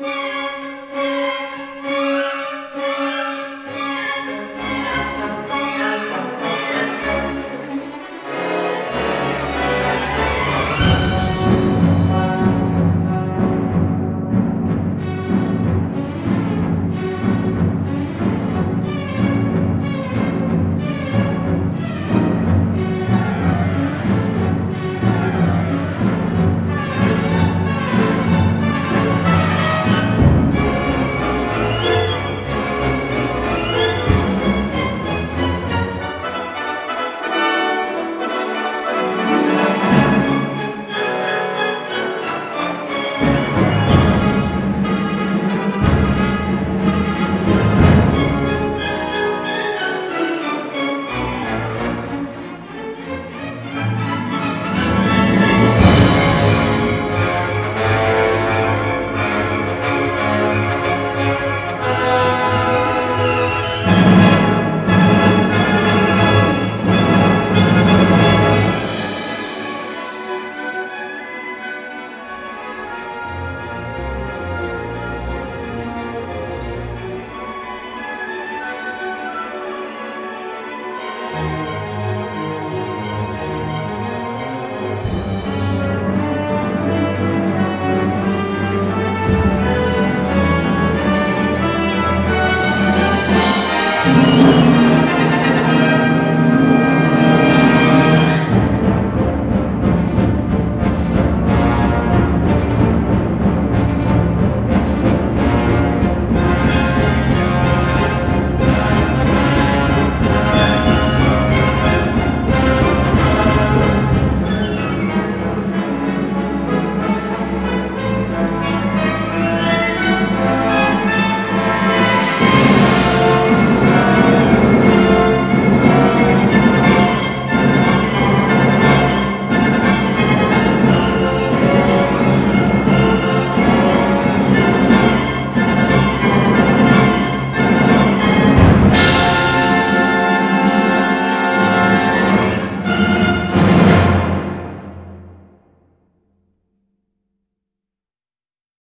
Bye.